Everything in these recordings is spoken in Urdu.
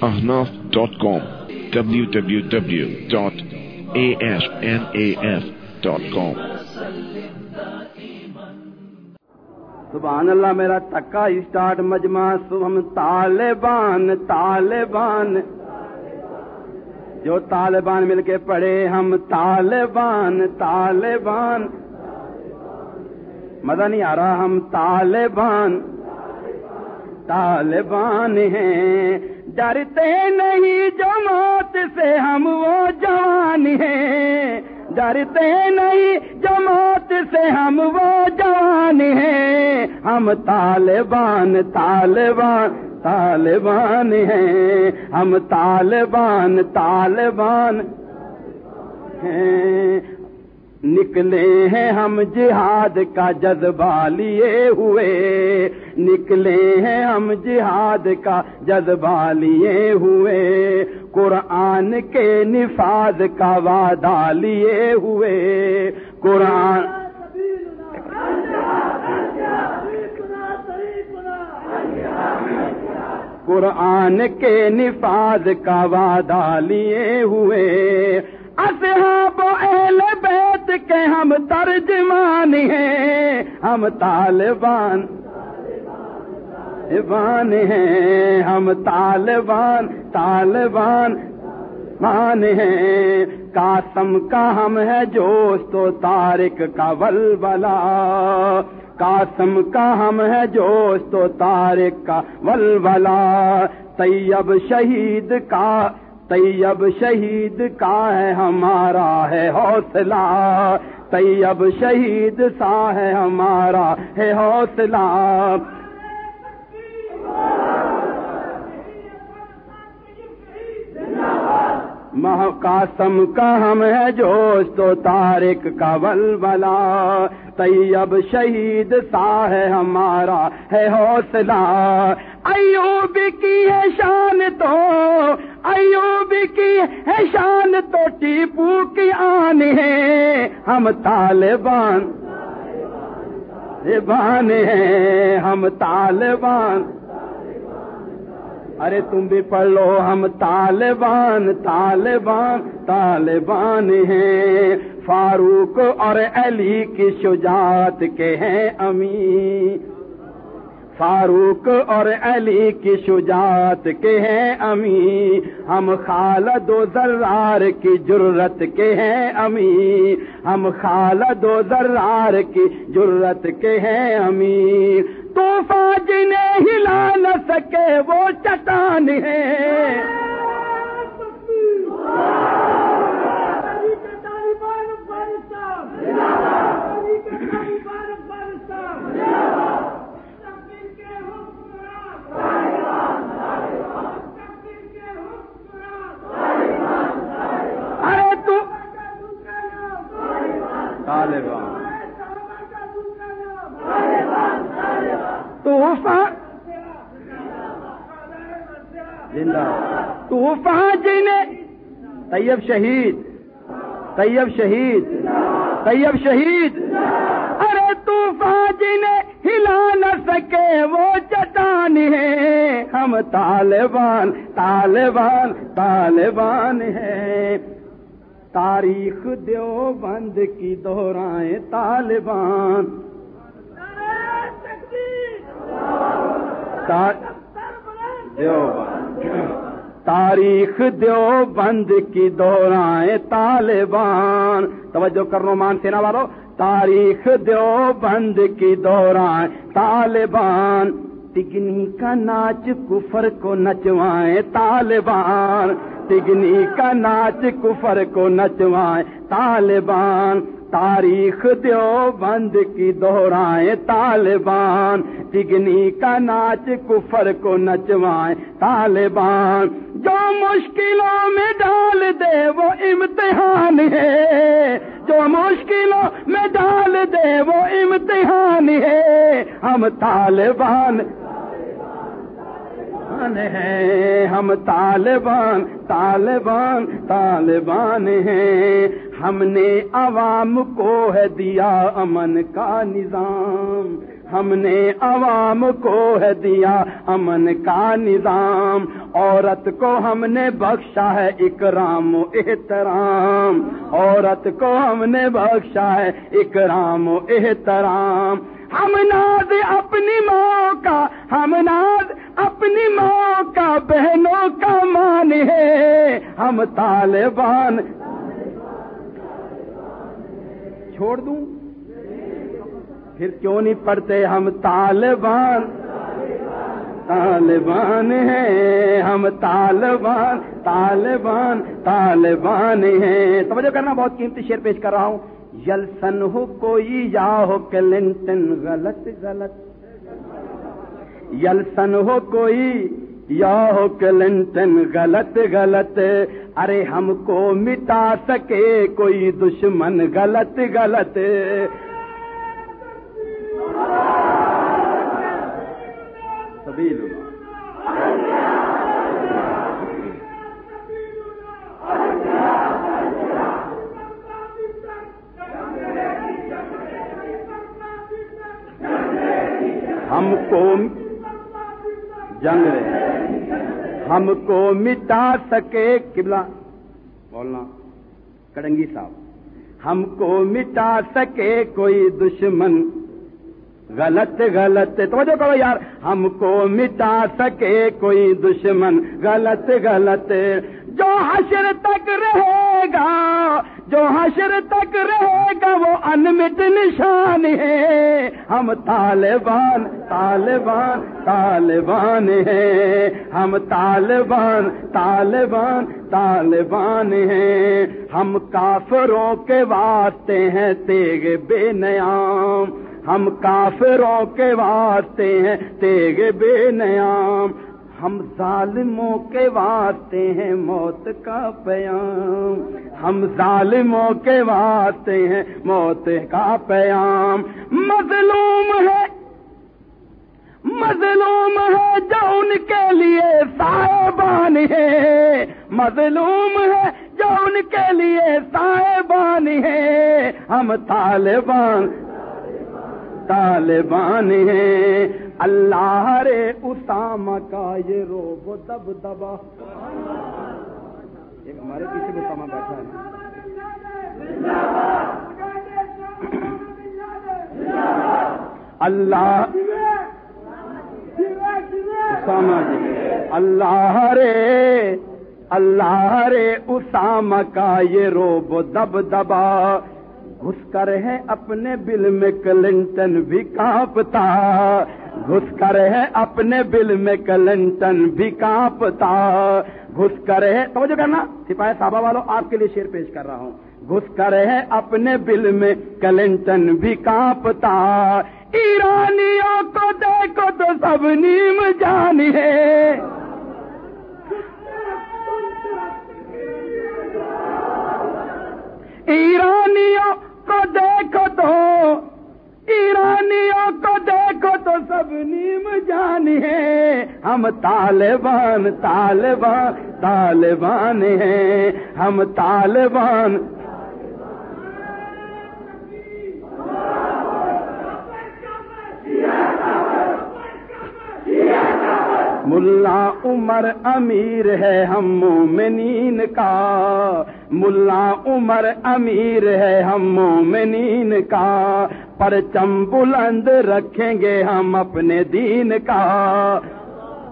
ahnaf.com www.asnaf.com سبحان اللہ، میرا تکا اسٹارٹ مجمع ہم طالبان طالبان۔ جو طالبان مل کے پڑھے، ہم طالبان طالبان۔ مزہ نہیں آ رہا، ہم طالبان۔ طالبان ہیں۔ ڈرتے نہیں جماعت سے ہم وہ جوان ہیں۔ ڈرتے نہیں جماعت سے ہم وہ جوان ہیں۔ ہم طالبان طالبان طالبان ہیں۔ ہم طالبان طالبان ہیں۔ نکلے ہیں ہم جہاد کا جذبہ لیے ہوئے۔ نکلے ہیں ہم جہاد کا جذبہ لیے ہوئے۔ قرآن کے نفاذ کا وعدہ لیے ہوئے۔ قرآن قرآن کے نفاذ کا وعدہ لیے ہوئے۔ اصحاب اہل بیت کے ہم ترجمان ہیں، ہم طالبان۔ طالبان ہیں، ہم طالبان طالبان مان ہیں۔ قاسم کا ہم ہے جوش تو تارک کا ولولا قاسم کا ہم ہے جوش تو تارک کا ولولا طیب شہید کا طیب شہید کا ہے ہمارا ہے حوصلہ۔ طیب شہید سا ہے ہمارا ہے حوصلہ۔ قاسم کا ہم ہے جوش تو تارک کا ولولا طیب شہید سا ہے ہمارا ہے حوصلہ ایوب کی ہے شان تو ایوب کی ہے شان تو ٹیپو کی آن ہے ہم طالبان طالبان ہیں ہم طالبان ارے تم بھی پڑھ لو ہم طالبان طالبان طالبان ہیں۔ فاروق اور علی کی شجاعت کے ہیں امی فاروق اور علی کی شجاعت کے ہیں امی ہم خالد و ذرار کی جرت کے ہیں امی ہم خالد و ذرار کی جرت کے ہیں امی طوفان جنہیں ہلا نہ سکے، وہ چٹان ہے۔ زندہ طوفان جنہیں جی طیب شہید طیب شہید طیب شہید۔ ارے طوفان جنہیں جی ہلا نہ سکے، وہ چٹان ہے۔ ہم طالبان طالبان طالبان ہیں۔ تاریخ دیو بند کی دہرائیں طالبان۔ تاریخ دیو بند کی دورائیں طالبان توجہ کرو مان سے نہ والو تاریخ دیو بند کی دورائیں طالبان تگنی کا ناچ کفر کو نچوائیں طالبان تگنی کا ناچ کفر کو نچوائیں طالبان تاریخ دیو بند کی دہرائیں، طالبان تگنی کا ناچ، کفر کو نچوائیں، طالبان۔ جو مشکلوں میں ڈال دے، وہ امتحان ہے۔ جو مشکلوں میں ڈال دے، وہ امتحان ہے۔ ہم طالبان ہیں۔ ہم طالبان طالبان طالبان ہیں۔ ہم نے عوام کو ہے دیا امن کا نظام۔ ہم نے عوام کو ہے دیا امن کا نظام۔ عورت کو ہم نے بخشا ہے اکرام و احترام۔ عورت کو ہم نے بخشا ہے اکرام و احترام۔ ہم ناز اپنی ماں کا، ہم ناز اپنی ماں کا بہنوں کا مان ہے۔ ہم طالبان۔ چھوڑ دوں؟ پھر کیوں نہیں پڑھتے ہم طالبان؟ طالبان ہیں، ہم طالبان طالبان طالبان ہیں۔ توجہ کرنا، بہت قیمتی شیر پیش کر رہا ہوں۔ یلسن ہو کوئی یا ہو کلنٹن، غلط غلط۔ یلسن ہو کوئی یا ہو کلنٹن، غلط غلط۔ ارے ہم کو مٹا سکے کوئی دشمن، غلط غلط۔ سبیل ہم کو جنگ رہے ہم کو مٹا سکے قبلہ۔ بولنا۔ کڑنگی صاحب۔ ہم کو مٹا سکے کوئی دشمن۔ غلط غلط۔ توجہ کرو یار۔ ہم کو مٹا سکے کوئی دشمن۔ غلط غلط۔ جو حشر تک رہے گا، جو حشر تک رہے گا، وہ انمٹ نشان ہے۔ ہم طالبان طالبان طالبان ہیں۔ ہم طالبان طالبان طالبان ہیں۔ ہم کافروں کے واسطے ہیں تیگ بے نیام۔ ہم کافروں کے واسطے ہیں تیگ بے نیام۔ ہم ظالموں کے واسطے ہیں، موت کا پیام ہم ظالموں کے واسطے ہیں، موت کا پیام مظلوم ہے مظلوم ہے جو ان کے لیے صاحبان ہے۔ مظلوم ہے جو ان کے لیے صاحبان ہے۔ ہم طالبان طالبان ہیں۔ اللہ رے اسامہ کا یہ رو وہ دب دبا ایک ہمارے پیچھے اسامہ بیٹھا ہے۔ اللہ اسامہ جی اللہ رے اللہ رے اسامہ کا یہ رو وہ دب دبا گھس کر ہے اپنے بل میں کلنٹن بھی کانپتا گھس کر ہے اپنے بل میں کلنٹن بھی کانپتا۔ گھس کر ہے توجہ کرنا، سپاہی صاحبہ والوں، آپ کے لیے شیر پیش کر رہا ہوں۔ گھس کر ہے اپنے بل میں کلنٹن بھی کانپتا۔ ایرانیوں کو دیکھو تو سب نیم جانی ہے ایرانیوں کو دیکھو تو ایرانیوں کو دیکھو تو سب نیم جان ہے ہم طالبان طالبان طالبان ہیں۔ ہم طالبان ملا عمر امیر ہے ہم مومنین کا۔ ملا عمر امیر ہے ہم مومنین کا۔ پرچم بلند رکھیں گے ہم اپنے دین کا۔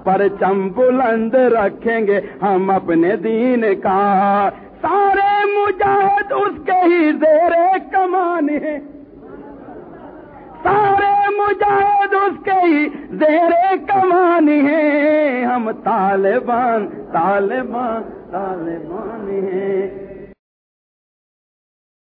پرچم بلند رکھیں گے ہم اپنے دین کا۔ سارے مجاہد اس کے ہی زیر کمان ہیں۔ مجاہد اس کے ہی زیر کمان ہیں۔ ہم طالبان طالبان طالبان ہیں۔